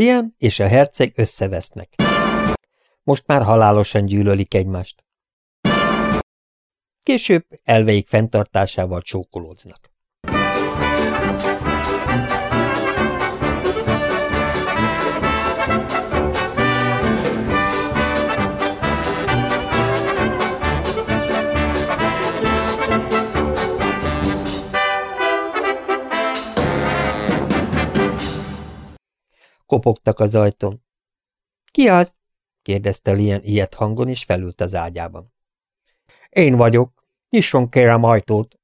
Lian és a herceg összevesznek. Most már halálosan gyűlölik egymást. Később elveik fenntartásával csókolódznak. Kopogtak az ajtón. – Ki az? – kérdezte Lian ilyet hangon, és felült az ágyában. – Én vagyok. Nyisson kérem ajtót.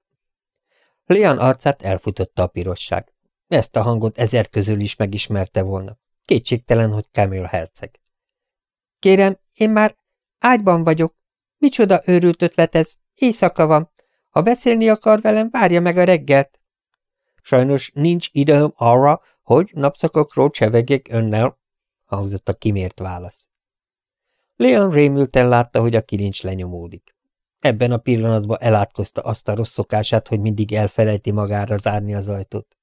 Lian arcát elfutotta a pirosság. Ezt a hangot ezer közül is megismerte volna. Kétségtelen, hogy Camille herceg. – Kérem, én már ágyban vagyok. Micsoda őrült ötlet ez? Éjszaka van. Ha beszélni akar velem, várja meg a reggelt. Sajnos nincs időm arra, hogy napszakokról csevegjek önnel, hangzott a kimért válasz. Leon rémülten látta, hogy a kilincs lenyomódik. Ebben a pillanatban elátkozta azt a rossz szokását, hogy mindig elfelejti magára zárni az ajtót.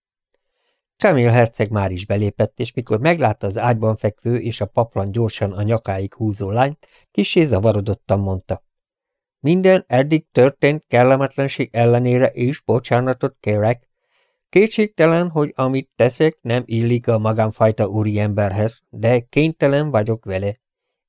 Camille herceg már is belépett, és mikor meglátta az ágyban fekvő és a paplan gyorsan a nyakáig húzó lányt, kisé zavarodottan mondta. Minden eddig történt kellemetlenség ellenére is bocsánatot kérek, Kétségtelen, hogy amit teszek, nem illik a magamfajta úriemberhez, de kénytelen vagyok vele.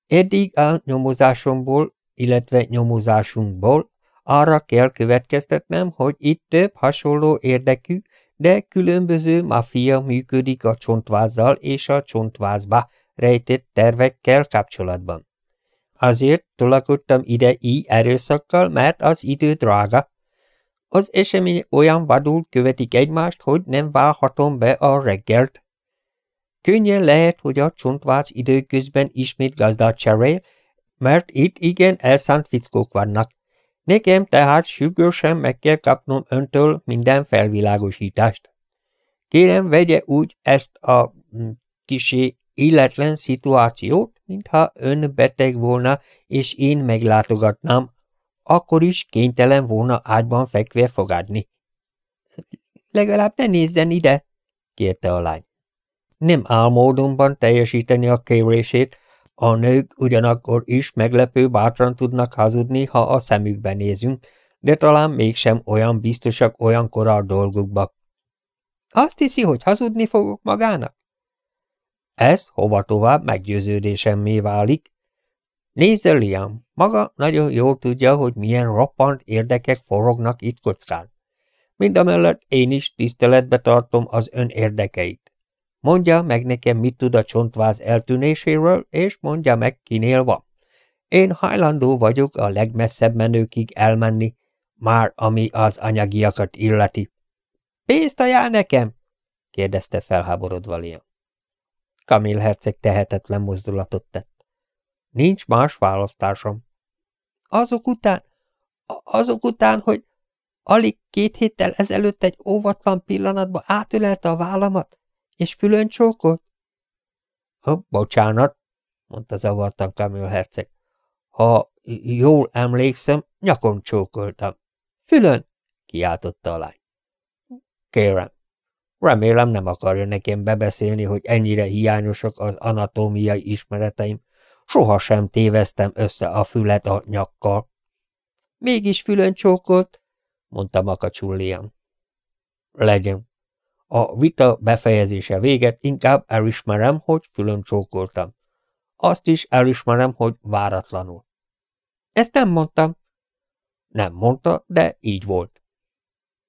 Eddig a nyomozásomból, illetve nyomozásunkból arra kell következtetnem, hogy itt több hasonló érdekű, de különböző maffia működik a csontvázzal és a csontvázba rejtett tervekkel kapcsolatban. Azért tolakodtam ide így erőszakkal, mert az idő drága, az esemény olyan vadul követik egymást, hogy nem válhatom be a reggelt. Könnyen lehet, hogy a csontváz időközben ismét gazdát cserél, mert itt igen elszánt fickók vannak. Nekem tehát sürgősen meg kell kapnom öntől minden felvilágosítást. Kérem, vegye úgy ezt a hm, kisé illetlen szituációt, mintha ön beteg volna, és én meglátogatnám akkor is kénytelen volna ágyban fekve fogadni. Legalább ne nézzen ide, kérte a lány. Nem álmódomban teljesíteni a kérését, a nők ugyanakkor is meglepő bátran tudnak hazudni, ha a szemükbe nézünk, de talán mégsem olyan biztosak olyankor a dolgukba. Azt hiszi, hogy hazudni fogok magának? Ez hova tovább meggyőződésemmé válik, Nézze, Liam, maga nagyon jól tudja, hogy milyen roppant érdekek forognak itt kockán. Mindamellett én is tiszteletbe tartom az ön érdekeit. Mondja meg nekem, mit tud a csontváz eltűnéséről, és mondja meg, kinél van. Én hajlandó vagyok a legmesszebb menőkig elmenni, már ami az anyagiakat illeti. – Pénzt ajánl nekem? – kérdezte felháborodva Liam. Kamil herceg tehetetlen mozdulatot tett. Nincs más választásom. Azok után, azok után, hogy alig két héttel ezelőtt egy óvatlan pillanatban átölelte a vállamat, és fülön csókolt? – Bocsánat, mondta zavartan Kamil herceg. Ha jól emlékszem, nyakon csókoltam. Fülön? kiáltotta a lány. Kérem, remélem nem akarja nekem bebeszélni, hogy ennyire hiányosak az anatómiai ismereteim, Sohasem téveztem össze a fület a nyakkal. Mégis fülön csókolt, mondta Makacsullian. Legyen. A vita befejezése véget inkább elismerem, hogy fülön csókoltam. Azt is elismerem, hogy váratlanul. Ezt nem mondtam. Nem mondta, de így volt.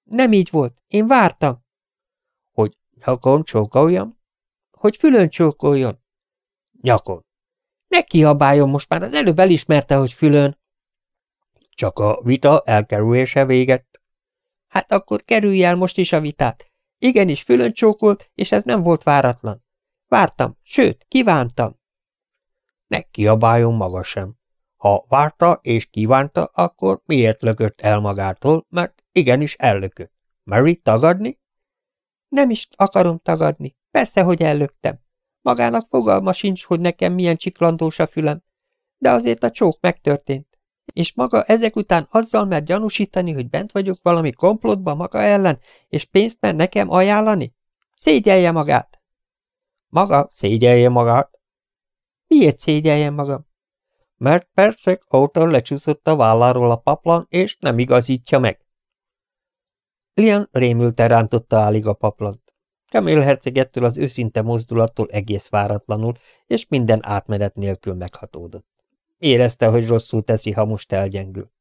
Nem így volt. Én vártam. Hogy nyakon csókoljam? Hogy fülön csókoljon? Nyakon. Ne kiabáljon most már, az előbb elismerte, hogy fülön. Csak a vita elkerülése véget. Hát akkor kerülj el most is a vitát. Igenis, fülön csókolt, és ez nem volt váratlan. Vártam, sőt, kívántam. Ne kiabáljon maga sem. Ha várta és kívánta, akkor miért lökött el magától, mert igenis ellökött. Mary tagadni? Nem is akarom tagadni. Persze, hogy ellöktem. Magának fogalma sincs, hogy nekem milyen csiklandós a fülem, de azért a csók megtörtént. És maga ezek után azzal mer gyanúsítani, hogy bent vagyok valami komplotba maga ellen, és pénzt mer nekem ajánlani? Szégyelje magát! Maga szégyelje magát. Miért szégyelje magam? Mert percek óta lecsúszott a válláról a paplan, és nem igazítja meg. Lian rémülten rántotta állig a paplant. Camille herceg az őszinte mozdulattól egész váratlanul, és minden átmenet nélkül meghatódott. Érezte, hogy rosszul teszi, ha most elgyengül.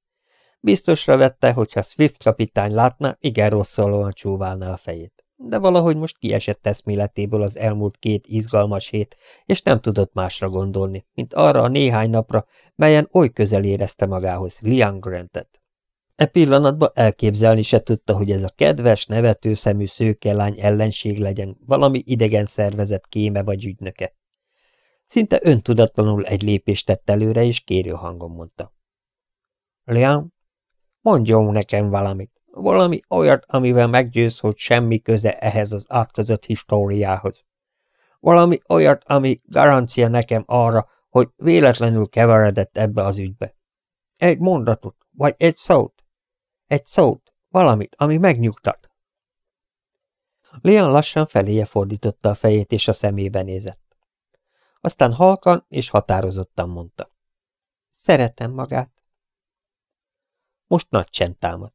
Biztosra vette, hogy ha Swift kapitány látná, igen rosszalóan csóválná a fejét. De valahogy most kiesett eszméletéből az elmúlt két izgalmas hét, és nem tudott másra gondolni, mint arra a néhány napra, melyen oly közel érezte magához Liam Grantet. E pillanatban elképzelni se tudta, hogy ez a kedves, nevető szemű szőkelány ellenség legyen, valami idegen szervezet kéme vagy ügynöke. Szinte öntudatlanul egy lépést tett előre, és kérő hangon mondta. Liam, mondjon nekem valamit, valami olyat, amivel meggyőz, hogy semmi köze ehhez az átkozott históriához. Valami olyat, ami garancia nekem arra, hogy véletlenül keveredett ebbe az ügybe. Egy mondatot, vagy egy szót. Egy szót, valamit, ami megnyugtat. Leon lassan feléje fordította a fejét, és a szemébe nézett. Aztán halkan és határozottan mondta. Szeretem magát. Most nagy csend támadt.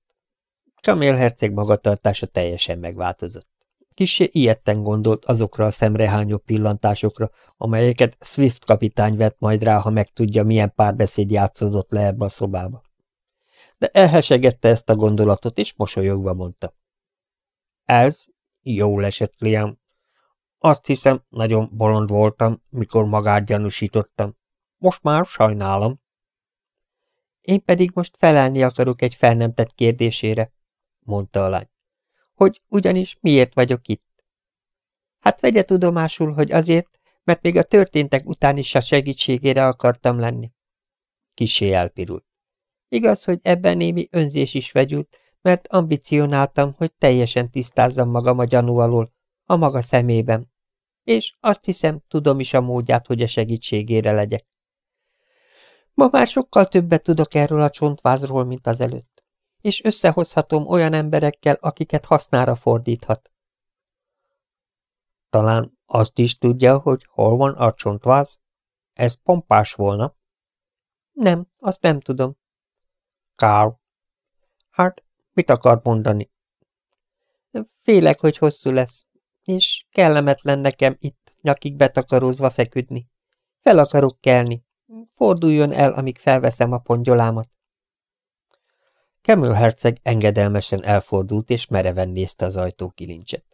Kamél herceg magatartása teljesen megváltozott. Kissé ilyetten gondolt azokra a szemrehányó pillantásokra, amelyeket Swift kapitány vett majd rá, ha megtudja, milyen párbeszéd játszódott le ebbe a szobába de elhesegette ezt a gondolatot, és mosolyogva mondta. Ez jó esett, Liam. Azt hiszem, nagyon bolond voltam, mikor magát gyanúsítottam. Most már sajnálom. Én pedig most felelni akarok egy fel nem tett kérdésére, mondta a lány. Hogy ugyanis miért vagyok itt? Hát vegye tudomásul, hogy azért, mert még a történtek után is a segítségére akartam lenni. Kisé elpirult. Igaz, hogy ebben némi önzés is vegyült, mert ambicionáltam, hogy teljesen tisztázzam magam a gyanú alól, a maga szemében. És azt hiszem, tudom is a módját, hogy a segítségére legyek. Ma már sokkal többet tudok erről a csontvázról, mint az előtt, és összehozhatom olyan emberekkel, akiket hasznára fordíthat. Talán azt is tudja, hogy hol van a csontváz? Ez pompás volna. Nem, azt nem tudom. Carl. Hát, mit akar mondani? Félek, hogy hosszú lesz, és kellemetlen nekem itt nyakig betakarózva feküdni. Fel akarok kelni. Forduljon el, amíg felveszem a pongyolámat. Kemül herceg engedelmesen elfordult, és mereven nézte az ajtó kilincset.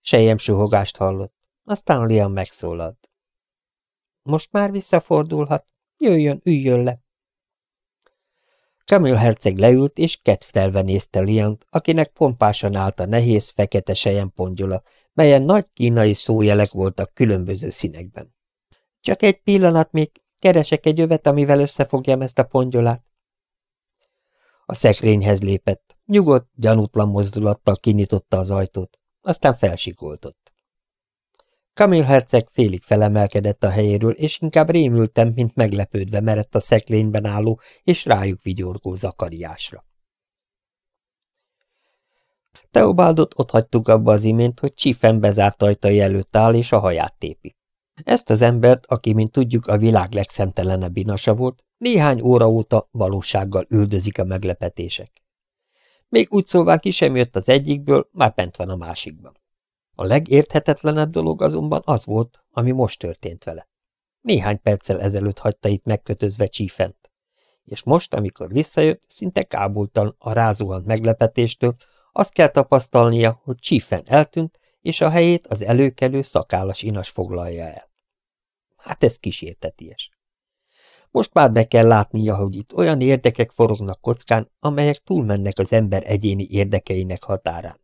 Sejem suhogást hallott, aztán Liam megszólalt. Most már visszafordulhat. Jöjjön, üljön le. Camille herceg leült, és kedvtelve nézte Liant, akinek pompásan állt a nehéz, fekete sejen pongyola, melyen nagy kínai szójelek voltak különböző színekben. Csak egy pillanat még, keresek egy övet, amivel összefogjam ezt a pongyolát. A szekrényhez lépett, nyugodt, gyanútlan mozdulattal kinyitotta az ajtót, aztán felsikoltott. Kamil herceg félig felemelkedett a helyéről, és inkább rémültem, mint meglepődve merett a szeklényben álló és rájuk vigyorgó Zakariásra. Teobaldot ott hagytuk abba az imént, hogy Csifen bezárt ajtai előtt áll és a haját tépi. Ezt az embert, aki, mint tudjuk, a világ legszemtelenebb inasa volt, néhány óra óta valósággal üldözik a meglepetések. Még úgy szóval ki sem jött az egyikből, már bent van a másikban. A legérthetetlenebb dolog azonban az volt, ami most történt vele. Néhány perccel ezelőtt hagyta itt megkötözve csífent. És most, amikor visszajött, szinte kábultan a rázuhant meglepetéstől, azt kell tapasztalnia, hogy csífen eltűnt, és a helyét az előkelő szakállas inas foglalja el. Hát ez kísérteties. Most már be kell látnia, hogy itt olyan érdekek forognak kockán, amelyek túlmennek az ember egyéni érdekeinek határán.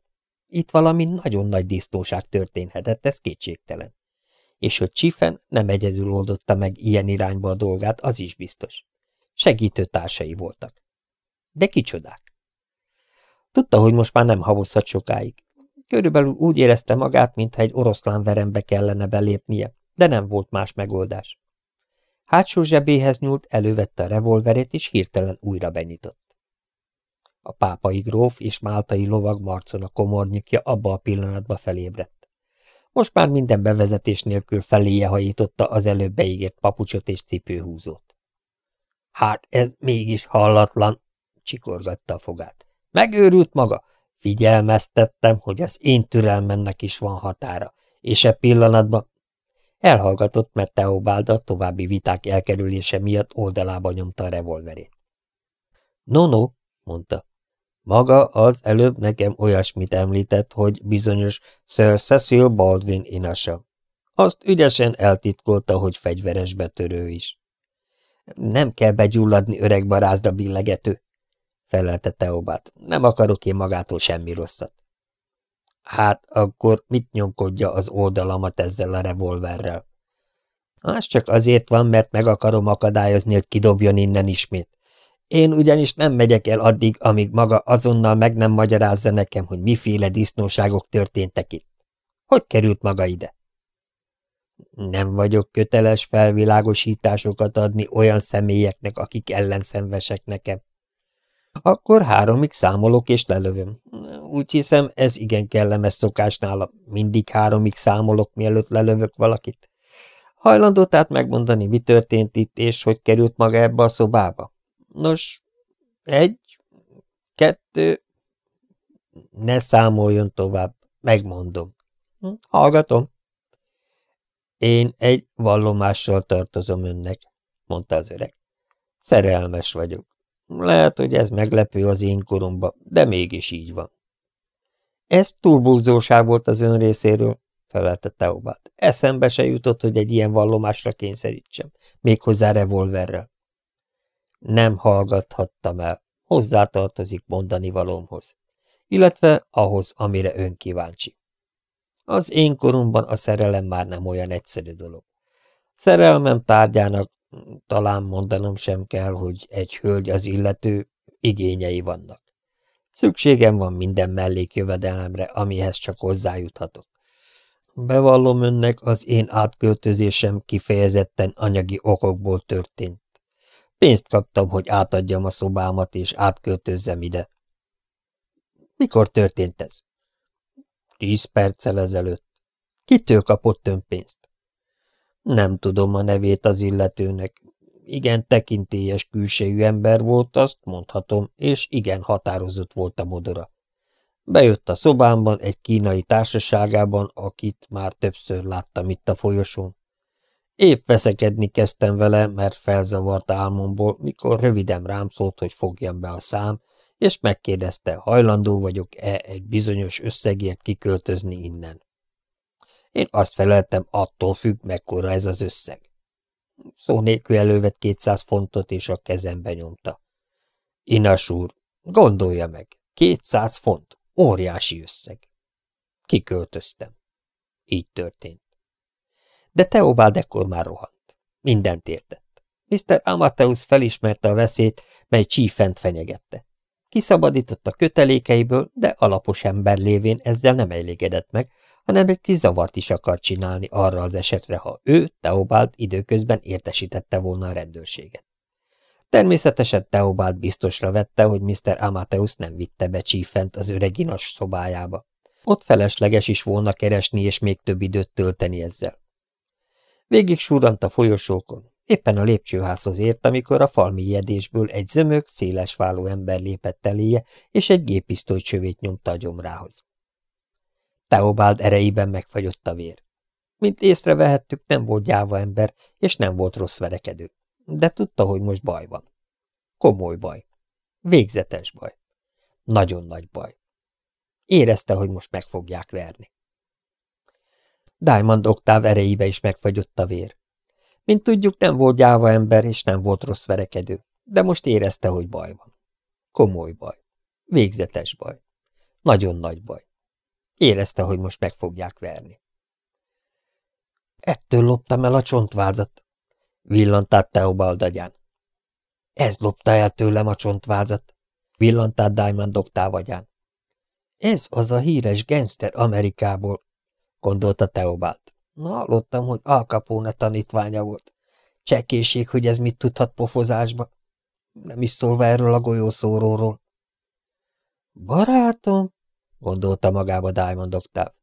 Itt valami nagyon nagy disznóság történhetett, ez kétségtelen. És hogy Csifen nem egyedül oldotta meg ilyen irányba a dolgát, az is biztos. Segítő társai voltak. De kicsodák? Tudta, hogy most már nem havozhat sokáig. Körülbelül úgy érezte magát, mintha egy oroszlán verembe kellene belépnie, de nem volt más megoldás. Hátsó zsebéhez nyúlt, elővette a revolverét, és hirtelen újra benyitott. A pápai gróf és máltai lovag marcon a komornyikja abba a pillanatba felébredt. Most már minden bevezetés nélkül feléje hajította az előbb beígért papucsot és cipőhúzót. Hát ez mégis hallatlan, csikorgatta a fogát. Megőrült maga? Figyelmeztettem, hogy az én türelmemnek is van határa, és e pillanatban elhallgatott, mert Teobálda további viták elkerülése miatt oldalába nyomta a revolverét. No, no, mondta. Maga az előbb nekem olyasmit említett, hogy bizonyos Sir Cecil Baldwin inasa. Azt ügyesen eltitkolta, hogy fegyveres betörő is. Nem kell begyulladni öreg barázda billegető, felelte Teobát. Nem akarok én magától semmi rosszat. Hát akkor mit nyomkodja az oldalamat ezzel a revolverrel? Az csak azért van, mert meg akarom akadályozni, hogy kidobjon innen ismét. Én ugyanis nem megyek el addig, amíg maga azonnal meg nem magyarázza nekem, hogy miféle disznóságok történtek itt. Hogy került maga ide? Nem vagyok köteles felvilágosításokat adni olyan személyeknek, akik ellenszenvesek nekem. Akkor háromig számolok és lelövöm. Úgy hiszem, ez igen kellemes szokás nála. Mindig háromig számolok, mielőtt lelövök valakit. Hajlandó tehát megmondani, mi történt itt, és hogy került maga ebbe a szobába? Nos, egy, kettő, ne számoljon tovább, megmondom. Hm, hallgatom. Én egy vallomással tartozom önnek, mondta az öreg. Szerelmes vagyok. Lehet, hogy ez meglepő az én koromba, de mégis így van. Ez túlbúzóság volt az ön részéről, felelte Teobát. Eszembe se jutott, hogy egy ilyen vallomásra kényszerítsem, méghozzá revolverrel. Nem hallgathattam el, hozzátartozik mondani valómhoz, illetve ahhoz, amire ön kíváncsi. Az én koromban a szerelem már nem olyan egyszerű dolog. Szerelmem tárgyának talán mondanom sem kell, hogy egy hölgy az illető, igényei vannak. Szükségem van minden mellékjövedelemre, amihez csak hozzájuthatok. Bevallom önnek, az én átköltözésem kifejezetten anyagi okokból történt. Pénzt kaptam, hogy átadjam a szobámat, és átköltözzem ide. Mikor történt ez? Tíz perccel ezelőtt. Kitől kapott ön pénzt? Nem tudom a nevét az illetőnek. Igen tekintélyes külsejű ember volt, azt mondhatom, és igen határozott volt a modora. Bejött a szobámban egy kínai társaságában, akit már többször láttam itt a folyosón. Épp veszekedni kezdtem vele, mert felzavart álmomból, mikor röviden rám szólt, hogy fogjam be a szám, és megkérdezte, hajlandó vagyok-e egy bizonyos összegért kiköltözni innen. Én azt feleltem, attól függ, mekkora ez az összeg. Szó nélkül elővett 200 fontot, és a kezembe nyomta. Inas úr, gondolja meg, 200 font, óriási összeg. Kiköltöztem. Így történt. De Teobald ekkor már rohant. Mindent értett. Mr. Amateus felismerte a veszélyt, mely csífent fenyegette. Kiszabadított a kötelékeiből, de alapos ember lévén ezzel nem elégedett meg, hanem egy kis zavart is akart csinálni arra az esetre, ha ő, Teobald időközben értesítette volna a rendőrséget. Természetesen Teobald biztosra vette, hogy Mr. Amateus nem vitte be csífent az öreginas szobájába. Ott felesleges is volna keresni és még több időt tölteni ezzel. Végig súrant a folyosókon, éppen a lépcsőházhoz ért, amikor a falmélyedésből egy zömök, szélesváló ember lépett eléje, és egy gépisztoly csövét nyomta a gyomrához. Teobald erejében megfagyott a vér. Mint észrevehettük, nem volt gyáva ember, és nem volt rossz verekedő. De tudta, hogy most baj van. Komoly baj. Végzetes baj. Nagyon nagy baj. Érezte, hogy most meg fogják verni. Diamond oktáv erejébe is megfagyott a vér. Mint tudjuk, nem volt gyáva ember, és nem volt rossz verekedő, de most érezte, hogy baj van. Komoly baj. Végzetes baj. Nagyon nagy baj. Érezte, hogy most meg fogják verni. Ettől loptam el a csontvázat, villant át Teobald agyán. Ez lopta el tőlem a csontvázat, villant át Diamond oktáv. Ez az a híres gangster Amerikából, gondolta Teobald. Na, hallottam, hogy Al Capone tanítványa volt. Csekészség, hogy ez mit tudhat pofozásba. Nem is szólva erről a golyószóróról. Barátom, gondolta magába Diamond Octave.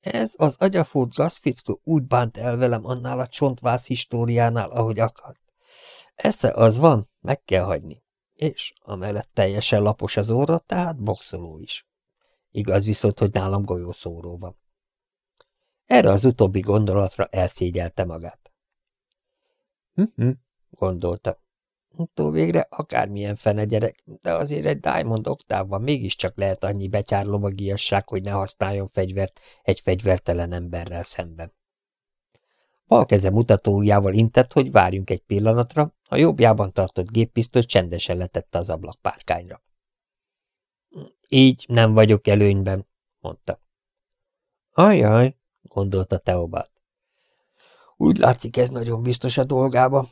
Ez az agyafúrt gazfickó úgy bánt el velem annál a csontvász históriánál, ahogy akart. Esze az van, meg kell hagyni. És amellett teljesen lapos az óra, tehát boxoló is. Igaz viszont, hogy nálam golyószóró van. Erre az utóbbi gondolatra elszégyelte magát. Hm-hm, gondolta. Utó végre akármilyen fene gyerek, de azért egy Diamond oktávban mégiscsak lehet annyi betyárlovagiasság, hogy ne használjon fegyvert egy fegyvertelen emberrel szemben. Bal keze mutatójával intett, hogy várjunk egy pillanatra, a jobbjában tartott géppisztoly csendesen letette az ablakpárkányra. Így nem vagyok előnyben, mondta. Ajaj, gondolta Teobald. Úgy látszik, ez nagyon biztos a dolgába.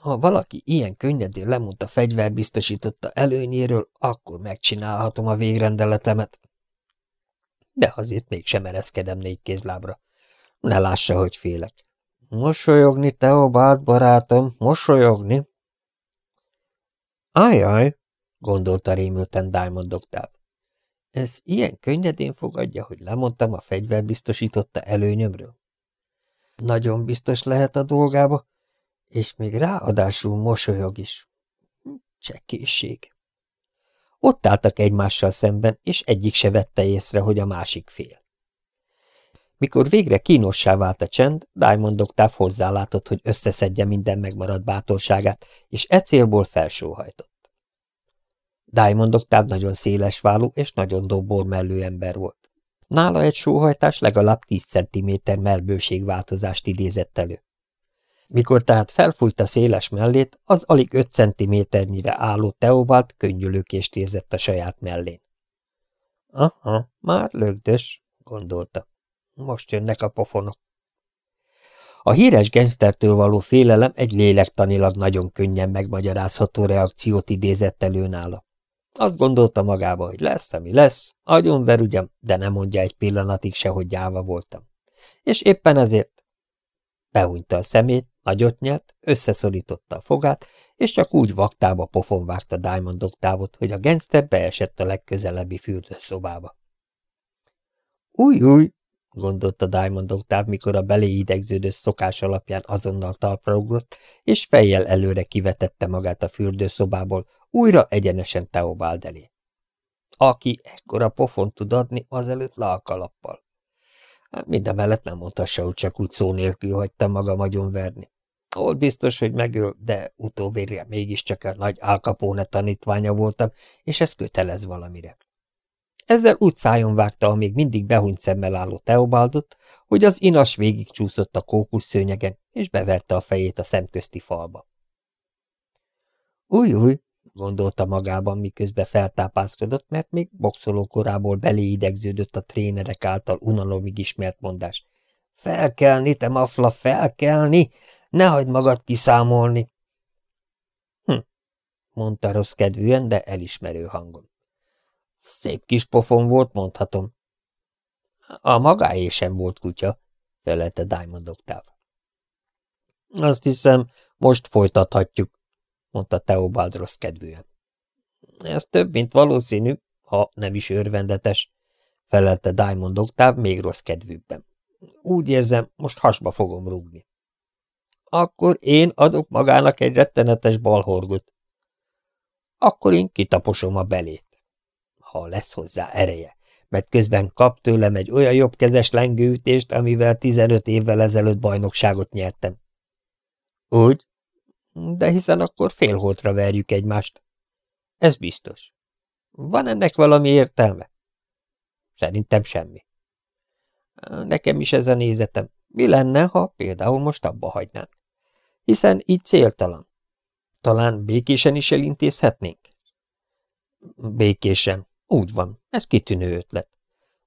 Ha valaki ilyen könnyedén lemondta fegyverbiztosította előnyéről, akkor megcsinálhatom a végrendeletemet. De azért mégsem ereszkedem négy kézlábra. Ne lássa, hogy félek. Mosolyogni, Teobald barátom, mosolyogni. Ajaj, gondolta rémülten Diamond Octave. Ez ilyen könnyedén fogadja, hogy lemondtam a fegyverbiztosította előnyömről? Nagyon biztos lehet a dolgába, és még ráadásul mosolyog is. Csekészség. Ott álltak egymással szemben, és egyik se vette észre, hogy a másik fél. Mikor végre kínossá vált a csend, Diamond Octave hozzálátott, hogy összeszedje minden megmaradt bátorságát, és e célból felsóhajtott. Diamond Octave nagyon szélesválú és nagyon dobor mellő ember volt. Nála egy sóhajtás legalább 10 cm melbőségváltozást idézett elő. Mikor tehát felfújta széles mellét, az alig 5 centiméternyire álló Teobald könnyülőkést érzett a saját mellén. Aha, már lögdös, gondolta. Most jönnek a pofonok. A híres gengsztertől való félelem egy lélektanilag nagyon könnyen megmagyarázható reakciót idézett elő nála. Azt gondolta magába, hogy lesz, ami lesz, agyonver ugyan, de nem mondja egy pillanatig se, hogy gyáva voltam. És éppen ezért Behunyta a szemét, nagyot nyert, összeszorította a fogát, és csak úgy vaktába pofon vágta Diamond oktávot, hogy a gangster beesett a legközelebbi fürdőszobába. Új, új, gondolta Diamond oktáv, mikor a belé idegződő szokás alapján azonnal talpra ugrott, és fejjel előre kivetette magát a fürdőszobából, újra egyenesen Teobald elé. Aki ekkora pofont tud adni, azelőtt le a kalappal. Hát mindemellett nem mondhassa, hogy csak úgy szó nélkül hagytam magam agyonverni. Ott biztos, hogy megöl, de utóvérje mégiscsak a nagy Alcapone tanítványa voltam, és ez kötelez valamire. Ezzel úgy szájon vágta a még mindig behunyt szemmel álló Teobaldot, hogy az inas végigcsúszott a kókuszszőnyegen, és beverte a fejét a szemközti falba. Új, új, gondolta magában, miközben feltápászkodott, mert még boxoló korából beléidegződött a trénerek által unalomig ismert mondás. Felkelni, te mafla, felkelni! Ne hagyd magad kiszámolni! Hm, mondta rossz kedvűen, de elismerő hangon. Szép kis pofon volt, mondhatom. A magáé sem volt kutya, felelte Diamond Octave. Azt hiszem, most folytathatjuk, mondta Teobald rossz kedvűen. Ez több, mint valószínű, ha nem is örvendetes, felelte Diamond Octave még rossz kedvűbben. Úgy érzem, most hasba fogom rúgni. Akkor én adok magának egy rettenetes balhorgot. Akkor én kitaposom a belét. Ha lesz hozzá ereje, mert közben kap tőlem egy olyan jobbkezes lengőütést, amivel 15 évvel ezelőtt bajnokságot nyertem. Úgy, de hiszen akkor félholtra verjük egymást. Ez biztos. Van ennek valami értelme? Szerintem semmi. Nekem is ez a nézetem. Mi lenne, ha például most abba hagynánk? Hiszen így céltalan. Talán békésen is elintézhetnénk? Békésen. Úgy van. Ez kitűnő ötlet.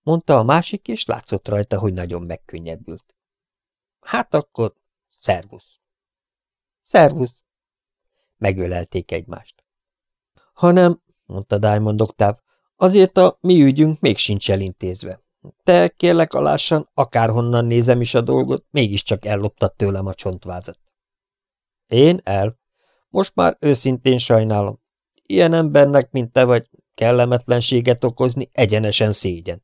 Mondta a másik, és látszott rajta, hogy nagyon megkönnyebbült. Hát akkor szervusz. Szervusz! Megölelték egymást. Hanem, mondta Diamond Octave, azért a mi ügyünk még sincs elintézve. Te, kérlek alássan, akárhonnan nézem is a dolgot, mégiscsak elloptad tőlem a csontvázat. Én el. Most már őszintén sajnálom. Ilyen embernek, mint te vagy, kellemetlenséget okozni egyenesen szégyen.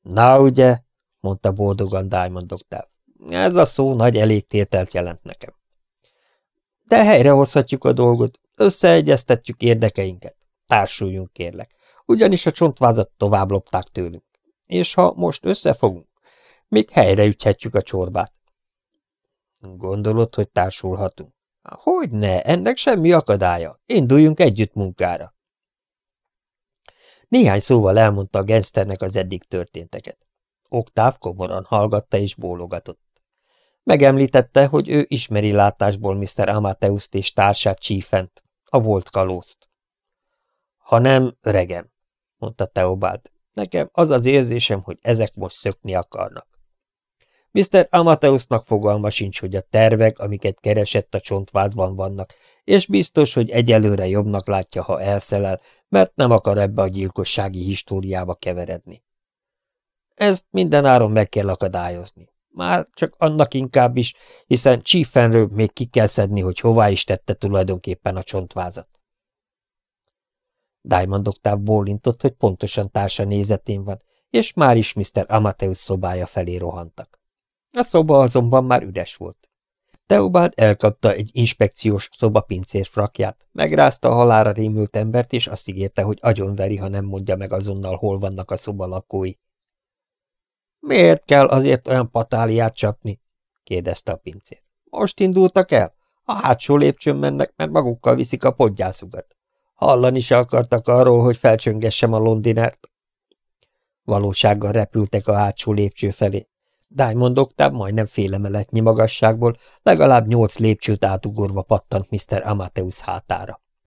Na ugye, mondta boldogan Diamond Octave. Ez a szó nagy elégtételt jelent nekem. De helyrehozhatjuk a dolgot, összeegyeztetjük érdekeinket. Társuljunk, kérlek, ugyanis a csontvázat tovább lopták tőlünk. És ha most összefogunk, még helyreüthetjük a csorbát. Gondolod, hogy társulhatunk? Hogy ne, ennek semmi akadálya. Induljunk együtt munkára. Néhány szóval elmondta a gangsternek az eddig történteket. Oktáv komoran hallgatta és bólogatott. Megemlítette, hogy ő ismeri látásból Mr. Amateuszt és társát Chiefent, a volt kalózt. Ha nem, öregem, mondta Teobald. Nekem az az érzésem, hogy ezek most szökni akarnak. Mr. Amateusnak fogalma sincs, hogy a tervek, amiket keresett a csontvázban vannak, és biztos, hogy egyelőre jobbnak látja, ha elszelel, mert nem akar ebbe a gyilkossági históriába keveredni. Ezt mindenáron meg kell akadályozni. Már csak annak inkább is, hiszen Chiefenről még ki kell szedni, hogy hová is tette tulajdonképpen a csontvázat. Diamond Octave bólintott, hogy pontosan társa nézetén van, és már is Mr. Amateus szobája felé rohantak. A szoba azonban már üres volt. Teobald elkapta egy inspekciós szobapincér frakját, megrázta a halára rémült embert, és azt ígérte, hogy agyonveri, ha nem mondja meg azonnal, hol vannak a szoba lakói. Miért kell azért olyan patáliát csapni? kérdezte a pincér. Most indultak el? A hátsó lépcsőn mennek, mert magukkal viszik a podgyászukat. Hallani se akartak arról, hogy felcsöngessem a londinert. Valósággal repültek a hátsó lépcső felé. Diamond Octave majdnem félemeletnyi magasságból, legalább nyolc lépcsőt átugorva pattant Mr. Amateus hátára.